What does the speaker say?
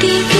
Keep